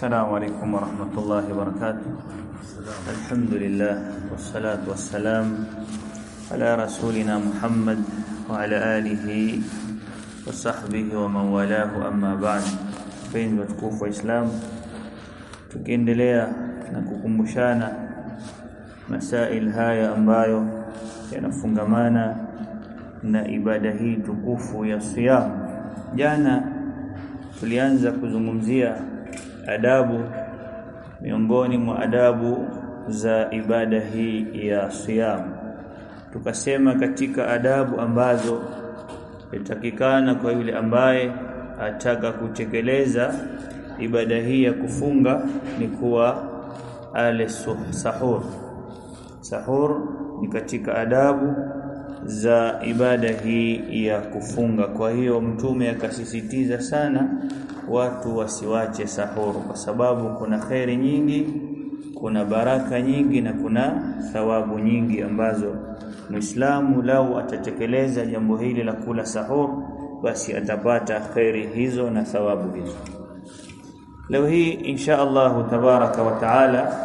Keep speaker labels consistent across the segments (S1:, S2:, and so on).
S1: السلام عليكم ورحمة الله وبركاته الحمد لله والصلاة والسلام على رسولنا محمد وعلى آله وصحبه ومن والاه أما بعد penzi watukufu wa Islam tukiendelea na kukumbushana masail haya ambayo yanafungamana na ibada hii tukufu ya siyam jana tulianza kuzungumzia adabu miongoni mwa adabu za ibada hii ya siyam. Tukasema katika adabu ambazo itakikana kwa yule ambaye ataka kutekeleza ibada hii ya kufunga ni kuwa ale sahur. Sahur ni katika adabu za ibada hii ya kufunga. Kwa hiyo mtume akasisitiza sana watu wasiwache sahur kwa sababu kuna khairi nyingi kuna baraka nyingi na kuna thawabu nyingi ambazo Muislamu lau atatekeleza jambo hili la kula sahur basi atapata khairi hizo na thawabu hizo. Leo hii insha Allah tabaraka wa taala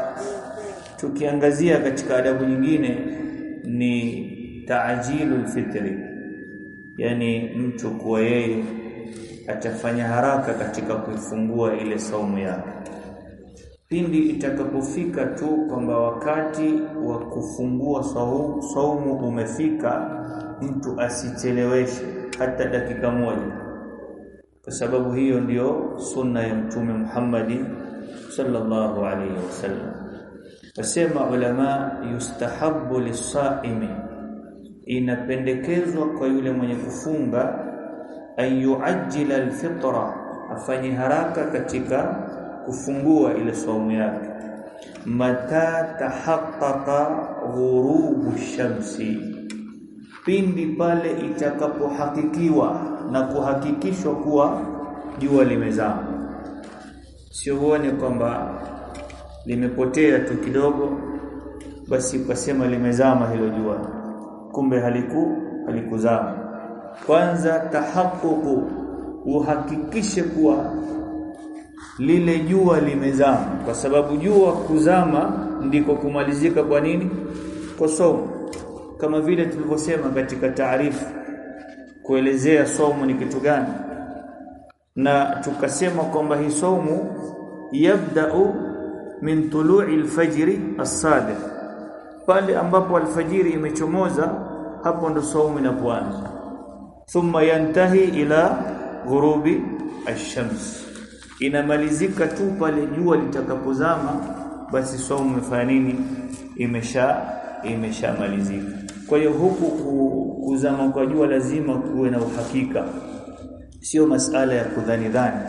S1: tukiangazia katika adabu nyingine ni taajilul fitri yani mtu kuwa yeye atafanya haraka katika kuifungua ile saumu yake. Pindi itakapofika tu kwamba wakati wa kufungua saumu, umefika mtu asicheleweshe hata dakika moja. Kwa sababu hiyo ndiyo sunna ya mtume Muhammad sallallahu alaihi wasallam wasema ulama yustahabu lisaimi inapendekezwa kwa yule mwenye kufunga an yuajjila alfitra afanye haraka katika kufungua ile saumu yake. Mata tahaqqaqa ghurubu shamsi pindi pale itakapohakikiwa na kuhakikishwa kuwa jua limezama. Sio uone kwamba limepotea tu kidogo basi ukasema limezama hilo jua. Kumbe haliku halikuzama kwanza tahakuku uhakikishe kuwa lile jua limezama. Kwa sababu jua kuzama ndiko kumalizika kwa nini? Kwa somo kama vile tulivyosema katika taarifu kuelezea somo ni kitu gani. Na tukasema kwamba hii somo yabda'u min tulu'i alfajri as-sadiq. Pale ambapo alfajiri imechomoza hapo ndo saumu inapoanza thumma yantahi ila ghurubi ash-shams. Inamalizika tu pale jua litakapozama basi saumu imefanya nini? Imesha imeshamalizika. Kwa hiyo huku kuzama kwa jua lazima kuwe na uhakika. Sio masala ya kudhani dhani.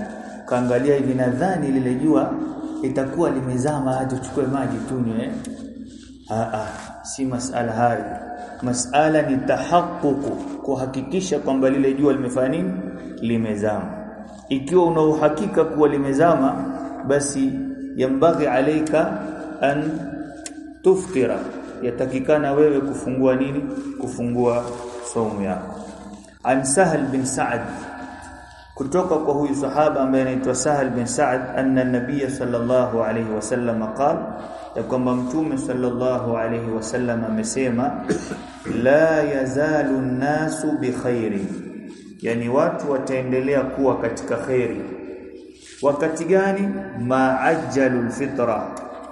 S1: Kaangalia hivi lile jua itakuwa limezama hadi uchukue maji tunywe. A a si masala hayo masala ni tahakkuku kuhakikisha kwamba lile jua limefanya nini? Limezama. Ikiwa una uhakika kuwa limezama basi yambaghi alaika an tuftira yatakikana wewe kufungua nini? Kufungua saumu yako. An sahal bin sa'd kutoka kwa huyu sahaba ambaye anaitwa Sahal bin sa'd anna nabiy sallallahu alayhi wasallam qala ya kwamba mtume sallallahu alayhi wasallam amesema la yazalu nasu bi khairi yani watu wataendelea kuwa katika khairi. Wakati gani? Maajjalul fitra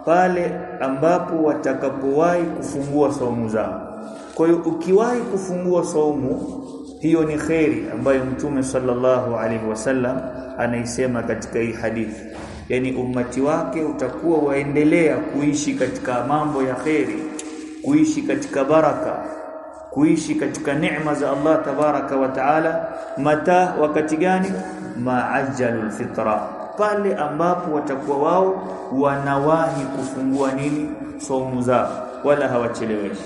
S1: pale ambapo watakapowahi kufungua saumu zao. Kwa hiyo ukiwahi kufungua saumu hiyo ni khairi ambayo mtume sallallahu alaihi wasallam anaisema katika hii hadithi yani ummati wake utakuwa waendelea kuishi katika mambo ya khairi kuishi katika baraka kuishi katika neema za Allah tabaraka wa taala. Mata wakati gani? Maajjalul fitra pale ambapo watakuwa wao wanawahi kufungua nini? Somu zao wala hawacheleweshi.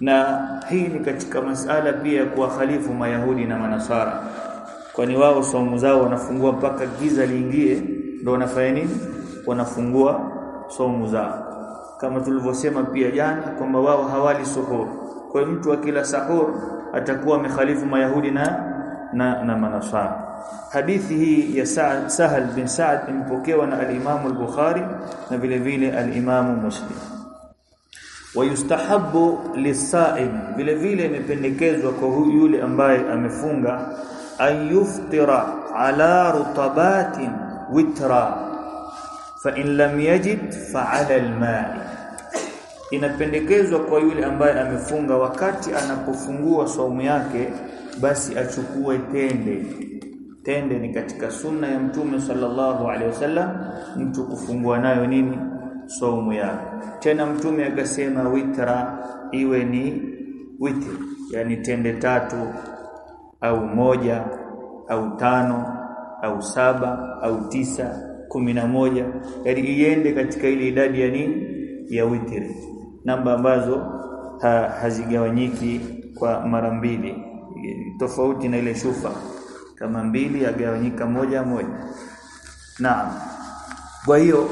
S1: Na hii ni katika masala pia ya khalifu mayahudi na manasara kwani wao somu zao wanafungua mpaka giza liingie ndio wanafanya nini? Wanafungua saumu zao. Kama tulivyosema pia jana kwamba wao hawali suhur kwa mtu akila sahur atakuwa amekhalifu mayahudi na na, na manasara. Hadithi hii ya Sahal bin Sa'd imepokewa na al-Imam al-Bukhari na vile vile al-Imam Muslim. Wayustahabu lisaim vile vile imependekezwa kwa yule ambaye amefunga ayuftira yuftira ala rutabatin witra. Fa in lam yajid alma'i inapendekezwa kwa yule ambaye amefunga wakati anapofungua saumu yake basi achukue tende. Tende ni katika sunna ya mtume sallallahu alaihi wasallam mtu kufungua nayo nini? Saumu yake. Tena mtume akasema witra iwe ni witri yani tende tatu au moja au tano au saba au tisa kumi na moja. Yani iende katika ile idadi ya nini? Ya witri namba ambazo ha, hazigawanyiki kwa mara mbili. Tofauti na ile shufa. Kama mbili agawanyika moja moja. Naam. Kwa hiyo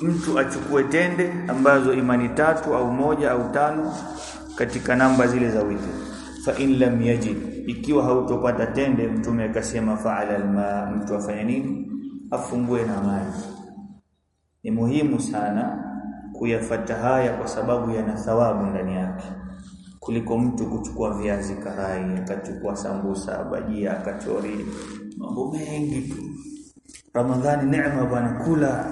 S1: mtu achukue tende ambazo imani tatu au moja au tano katika namba zile za witri fa in lam yajid ikiwa hautopata tende mtume akasema fa'ala alma mtu afanya nini? Afungue na maji. Ni muhimu sana kuyafata haya kwa sababu yana thawabu ndani yake. Kuliko mtu kuchukua viazi karai akachukua sambusa bajia akachori. Mambo mengi tu. Ramadhani neema bwana kula.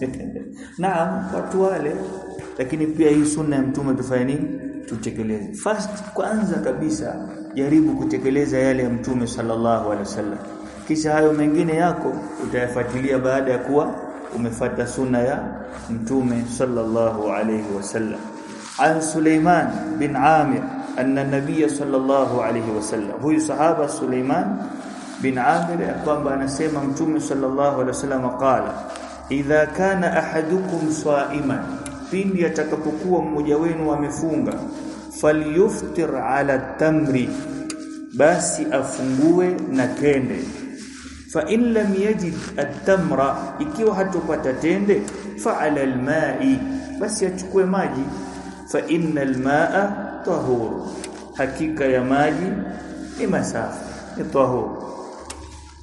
S1: Naam watu wale. Lakini pia hii sunna ya mtume tufanye nini tutekeleze. First kwanza kabisa jaribu kutekeleza yale ya mtume sallallahu alaihi wasallam. Kisha hayo mengine yako utayafuatilia baada ya kuwa umefata sunna ya mtume sallallahu alaihi wasallam. An Suleiman bin Amir anna nabiy sallallahu alaihi wasallam. Huyu sahaba Suleiman bin Amir kwamba anasema mtume sallallahu alaihi wasallam qala idha kana ahadukum saiman pindi atakapokuwa mmoja wenu amefunga falyuftir ala tamri basi afungue na tende. Fa in lam yajid at-tamra ikiwa hatopata tende fa ala al-ma'i basi achukue maji. Fa innal ma'a tahur hakika ya maji ni masafi ni tahur.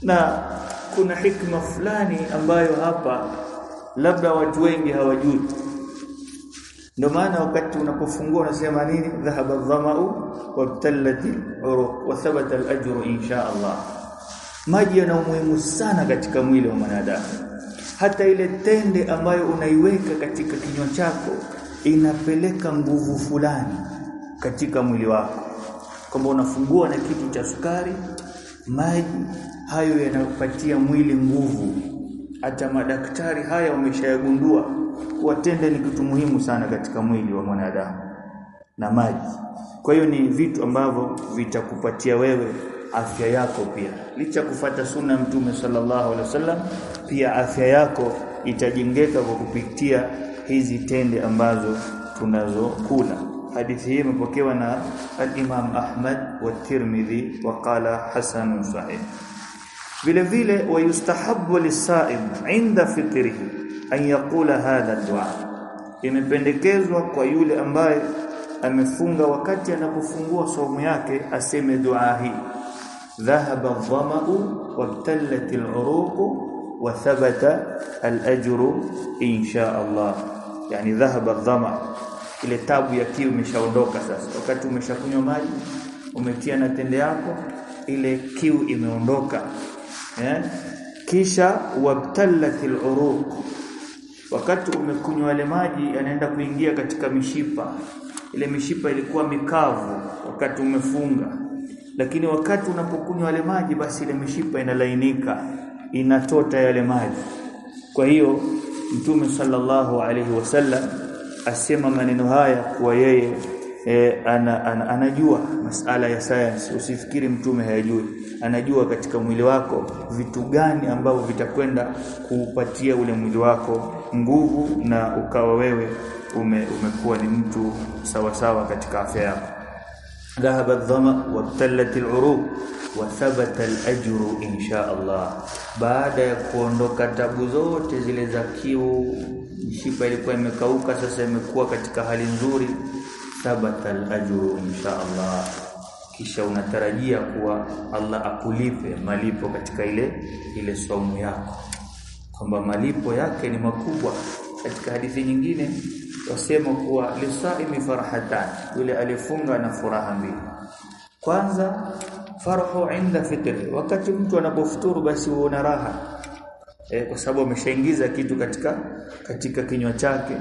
S1: Na kuna hikma fulani ambayo hapa labda watu wengi hawajui ndio maana wakati unapofungua unasema nini? Dhahaba dhamau wabtallati uruq wa thabata al-ajru insha Allah. Maji yana umuhimu sana katika mwili wa mwanadamu. Hata ile tende ambayo unaiweka katika kinywa chako inapeleka nguvu fulani katika mwili wako. Kwamba unafungua na kitu cha sukari maji hayo yanapatia mwili nguvu. Hata madaktari haya wameshayagundua kuwa tende ni kitu muhimu sana katika mwili wa mwanadamu na maji. Kwa hiyo ni vitu ambavyo vitakupatia wewe afya yako pia. Licha kufata sunna mtume sallallahu alaihi wasallam pia afya yako itajengeka kwa kupitia hizi tende ambazo tunazokula. Hadithi hii imepokewa na al-Imam Ahmad wa Tirmidhi wa qala hasan sahih. Vile vile wayustahabbu lisaim inda fitrihi an yaqula hadha dua. Imependekezwa kwa yule ambaye amefunga wakati anapofungua saumu yake aseme dua hii. Dhahaba dhamau wabtalat al-uruq wa thabata al-ajru insha Allah. Yani dhahaba dhama ile tabu ya kiu imeshaondoka sasa. Wakati umeshakunywa maji umetia na tende yako ile kiu imeondoka. Eh? Kisha wabtalat al-uruq wakati umekunywa yale maji yanaenda kuingia katika mishipa. Ile mishipa ilikuwa mikavu wakati umefunga. Lakini wakati unapokunywa yale maji basi ile mishipa inalainika inatota yale maji. Kwa hiyo mtume sallallahu alaihi wasallam asema maneno haya kuwa yeye e, ana, ana, anajua masala ya science usifikiri mtume hayajui anajua katika mwili wako vitu gani ambavyo vitakwenda kuupatia ule mwili wako nguvu na ukawa wewe ume, umekuwa ni mtu sawa sawa katika afya yako ذهب الظما وابتلت العروق وثبت الاجر ان شاء الله baada ya kuondoka tabu zote zile za kiu mishipa ilikuwa imekauka sasa imekuwa katika hali nzuri thabata al-ajru insha Allah. Kisha unatarajia kuwa Allah akulipe malipo katika ile ile saumu yako. Kwamba malipo yake ni makubwa. Katika hadithi nyingine wasema kuwa lisaimi farhatan yule alifunga na furaha mbili. Kwanza farhu inda fitri. Wakati mtu anapofuturu basi huona raha e, kwa sababu ameshaingiza kitu katika katika kinywa chake.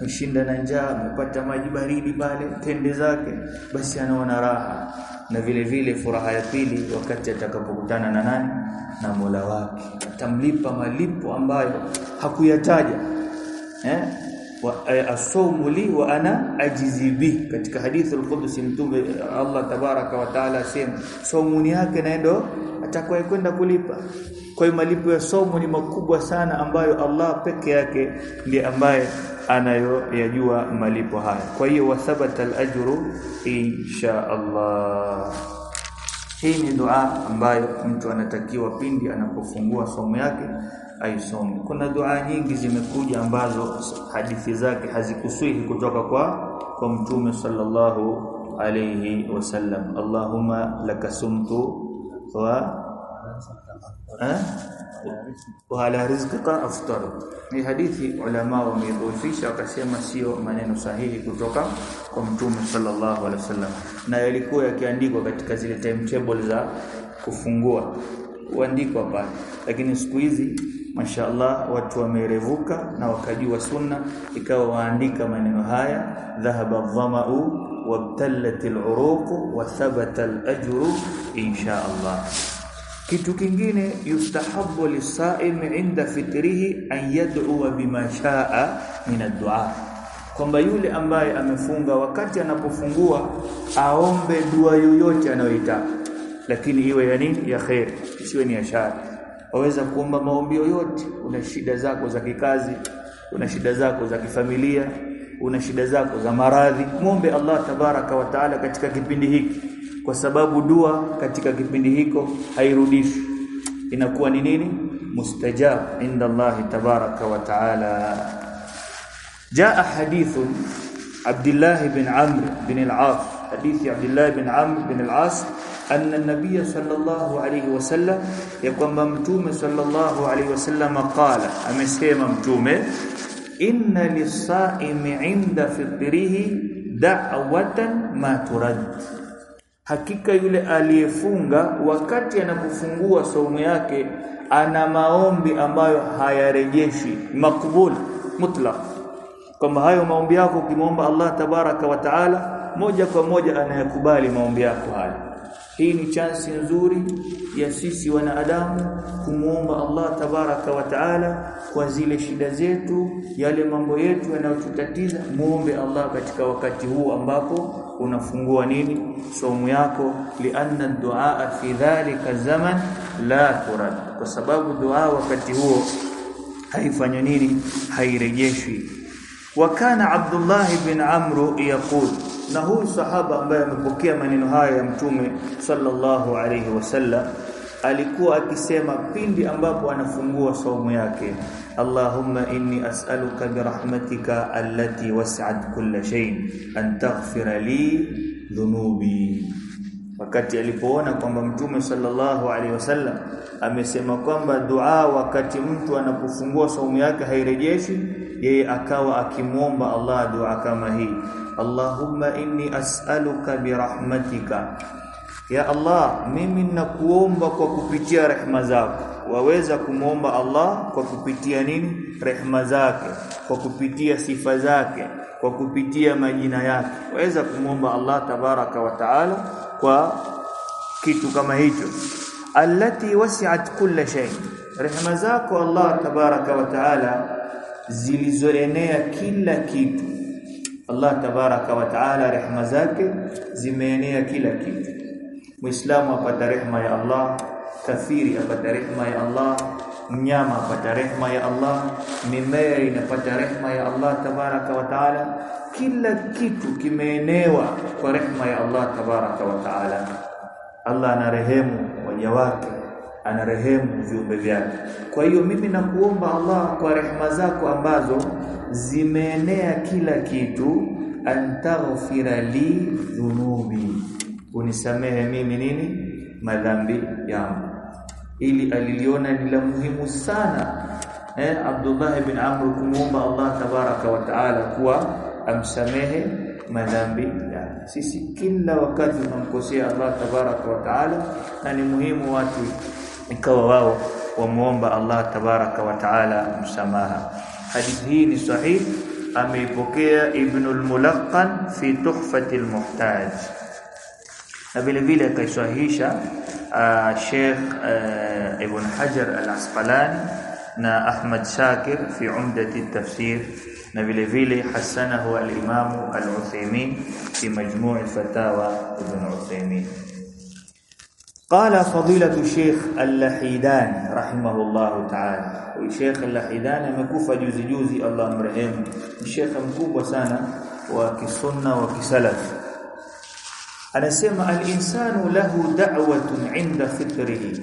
S1: Mshinda na njaa amepata maji baridi pale tende zake. Basi anaona raha. Na vile vile furaha ya pili wakati atakapokutana na nani? Na Mola wake. Atamlipa malipo ambayo hakuyataja. Eh wa asawmu li wa ana ajizi bi. Katika hadithi al-Qudsi mtume Allah tabaraka wa taala asema saumu yake naendo atakwenda kwenda kulipa kwa hiyo malipo ya somo ni makubwa sana ambayo Allah peke yake ndiye ambaye anayoyajua malipo haya kwa hiyo wathabata al-ajru insha Allah hii ni dua ambayo mtu anatakiwa pindi anapofungua somo yake aisome. Kuna dua nyingi zimekuja ambazo hadithi zake hazikuswihi kutoka kwa kwa Mtume sallallahu alayhi wasallam. Allahumma lakasumtu wa wa ala rizqika aftar. Ni hadithi ulama wameidhufisha wakasema sio maneno sahihi kutoka kwa Mtume sallallahu alaihi wasallam, na yalikuwa yakiandikwa katika zile timetable za kufungua huandikwa pale, lakini siku hizi mashaallah watu wamerevuka na wakajua sunna, ikawa waandika maneno haya dhahaba dhamau wabtallatil uruq wa thabata al-ajru. Kitu kingine yustahabu lisaim inda fitrihi an yad'u bima shaa min ad-du'a, kwamba yule ambaye amefunga wakati anapofungua aombe dua yoyote anayoitaka, lakini iwe ya nini? Ya khair, isiwe ni ya shari. Waweza kuomba maombi yoyote. Una shida zako za kikazi, una shida zako za kifamilia, una shida zako za maradhi, muombe Allah tabaraka wa taala katika kipindi hiki kwa sababu dua katika kipindi hiko hairudishwi inakuwa ni nini? Mustajab inda Allah tabaraka wa taala. Jaa hadithu Abdullah bin Amr bin al-As hadithi Abdullah bin Amr bin al-As anna an-nabiy sallallahu alayhi wasallam ya kwamba mtume sallallahu alayhi wasallam qala amesema mtume inna lis-sa'imi 'inda fitrihi da'watan ma turad Hakika yule aliyefunga wakati anapofungua saumu yake ana maombi ambayo hayarejeshi makbul mutlaq, kwamba hayo maombi yako ukimwomba Allah tabaraka wa taala moja kwa moja anayakubali maombi yako haya. Hii ni chansi nzuri ya sisi wanaadamu kumwomba Allah tabaraka wa taala kwa zile shida zetu, yale mambo yetu yanayotutatiza. Muombe Allah katika wakati huu ambapo unafungua nini? Saumu yako, lianna duaa fi dhalika zaman la turad, kwa sababu dua wakati huo haifanywi nini, hairejeshwi. Wa kana Abdullah ibn Amr yaqul na huyu sahaba ambaye amepokea maneno haya ya mtume sallallahu alayhi wasallam alikuwa akisema pindi ambapo anafungua saumu yake Allahumma inni as'aluka birahmatika allati was'at kulla shay'in an taghfira li dhunubi. Wakati alipoona kwamba mtume sallallahu alaihi wasallam amesema kwamba dua wakati mtu anapofungua saumu yake hairejeshi yeye akawa akimwomba Allah dua kama hii Allahumma inni as'aluka birahmatika ya Allah mimi nakuomba kwa kupitia rehma zako. Waweza kumwomba Allah kwa kupitia nini? Rehma zake kwa kupitia sifa zake kwa kupitia majina yake. Waweza kumwomba Allah tabaraka wa taala kwa kitu kama hicho. Allati wasi'at kulla shay. Rehma zako Allah tabaraka wa taala zilizoenea kila kitu. Allah tabaraka wa taala rehema zake zimeenea kila kitu Muislamu apata rehma ya Allah kafiri apata rehma ya Allah mnyama apata rehma ya Allah mimea inapata rehma ya Allah tabaraka wa taala. Kila kitu kimeenewa kwa rehma ya Allah tabaraka wa taala. Allah anarehemu waja wake anarehemu viumbe vyake. Kwa hiyo mimi nakuomba Allah kwa rehema zako ambazo zimeenea kila kitu antaghfira li dhunubi unisamehe mimi nini? Madhambi yangu. Ili aliliona ni la muhimu sana eh Abdullah ibn Amr kumuomba Allah tabaraka wa taala kuwa amsamehe madhambi yake. Sisi kila wakati tunamkosea Allah tabaraka wa taala na ni muhimu watu ikawa wao wamuomba Allah tabaraka wa taala msamaha. Hadithi hii ni sahihi ameipokea Ibn al-Mulaqqan fi Tuhfati al-Muhtaj na vile vile akaisahihisha Sheikh Ibn Hajar al-Asqalani na Ahmad Shakir fi Umdati at-Tafsir na vile vile hasanahu al-Imam al-Uthaymeen fi Majmu' al-Fatawa Ibn Uthaymeen قال فضيلة الشيخ اللحيداني رحمه الله تعالى الشيخ اللحيداني amekufa juzi juzi Allah mrehemu Sheikh mkubwa sana wa kisunna wa kisalaf anasema al-insanu lahu da'watun 'inda fitrihi.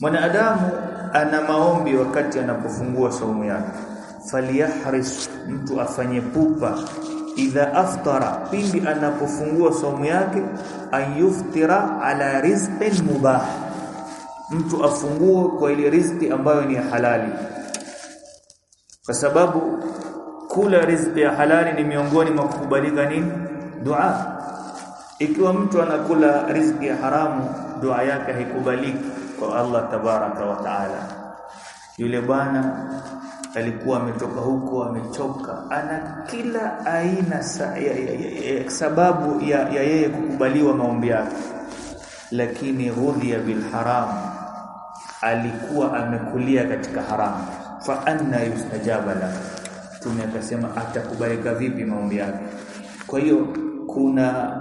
S1: Mwanadamu ana maombi wakati anapofungua saumu yake. Falyahris mtu afanye pupa. Idha aftara pindi anapofungua saumu yake ayuftira ala rizqin mubah. Mtu afungue kwa ile riziki ambayo ni halali. Kwa sababu kula riziki ya halali ni miongoni mwa kukubalika nini? Dua ikiwa mtu anakula riziki ya haramu dua yake haikubaliki kwa Allah tabaraka wa taala. Yule bwana alikuwa ametoka huko amechoka ana kila aina sa, ya, ya, ya, ya, sababu ya, ya yeye kukubaliwa maombi yake. Lakini ghudhiya bil haram alikuwa amekulia katika haramu fa anna yustajaba la tume akasema atakubalika vipi maombi yake? Kwa hiyo kuna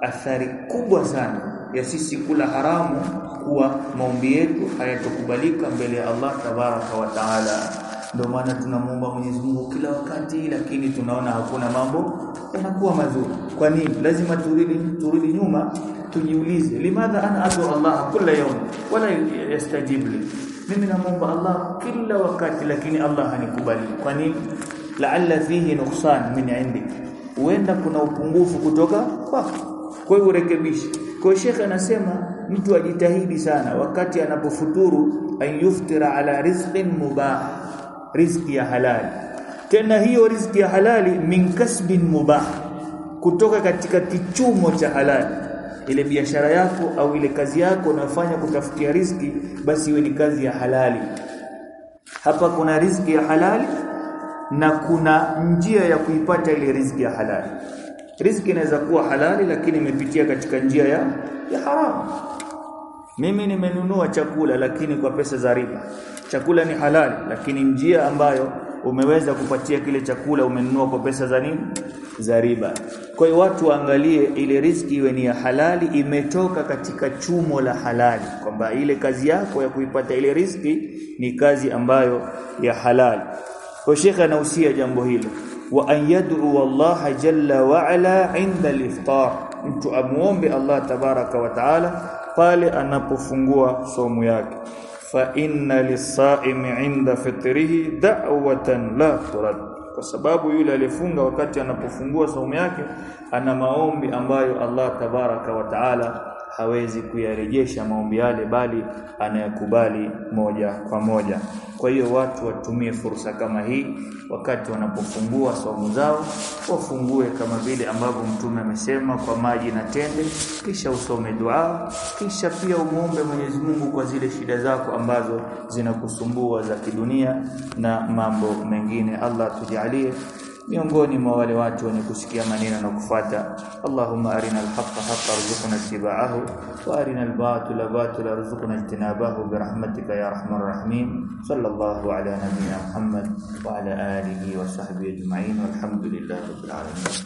S1: athari kubwa sana ya sisi kula haramu kuwa maombi yetu hayatokubalika mbele ya Allah tabaraka wa taala. Ndio maana tunamuomba Mwenyezi Mungu kila wakati lakini tunaona hakuna mambo yanakuwa mazuri. Kwa nini? Lazima turudi turudi nyuma tujiulize limadha ana adu Allah kila yawm wala yastajib li? Mimi namuomba Allah kila wakati lakini Allah hanikubali. Kwa nini? La'alla fihi nuqsan min indik. Huenda kuna upungufu kutoka kwako kwa hiyo urekebishe. Kwa Sheikh anasema mtu ajitahidi sana wakati anapofuturu ayuftira ala rizqin mubah riziki ya halali tena hiyo riziki ya halali min kasbin mubah kutoka katika kichumo cha halali ile biashara yako au ile kazi yako unafanya kutafutia riziki basi iwe ni kazi ya halali hapa kuna riziki ya halali na kuna njia ya kuipata ile riziki ya halali riziki inaweza kuwa halali lakini imepitia katika njia ya ya haramu mimi nimenunua chakula lakini kwa pesa za riba. Chakula ni halali lakini njia ambayo umeweza kupatia kile chakula umenunua kwa pesa za nini? Za riba. Kwa hiyo watu waangalie ile riziki iwe ni ya halali imetoka katika chumo la halali. Kwamba ile kazi yako ya kuipata ile riziki ni kazi ambayo ya halali. Kwa shekha anahusia jambo hilo wa an yad'u Allah jalla wa ala inda al-iftar. Mtu amuombe Allah tabaraka wa taala pale anapofungua somo yake. Fa inna lis-sa'imi 'inda fitrihi da'watan la turad. Kwa sababu yule alifunga wakati anapofungua somo yake ana maombi ambayo Allah tabaraka wa taala hawezi kuyarejesha maombi yale bali anayakubali moja kwa moja. Kwa hiyo watu watumie fursa kama hii wakati wanapofungua saumu zao wafungue kama vile ambavyo mtume amesema kwa maji na tende kisha usome dua kisha pia umuombe Mwenyezi Mungu kwa zile shida zako ambazo zinakusumbua za kidunia na mambo mengine. Allah tujalie miongoni mwa wale watu wenye kusikia maneno na kufuata Allahumma arina al-haqqa haqqan warzuqna ittiba'ahu wa arina al-batila batila warzuqna ijtinabahu birahmatika ya arhamar rahimin sallallahu ala nabiyyina Muhammad wa ala alihi wa sahbihi ajma'in walhamdulillahi rabbil alamin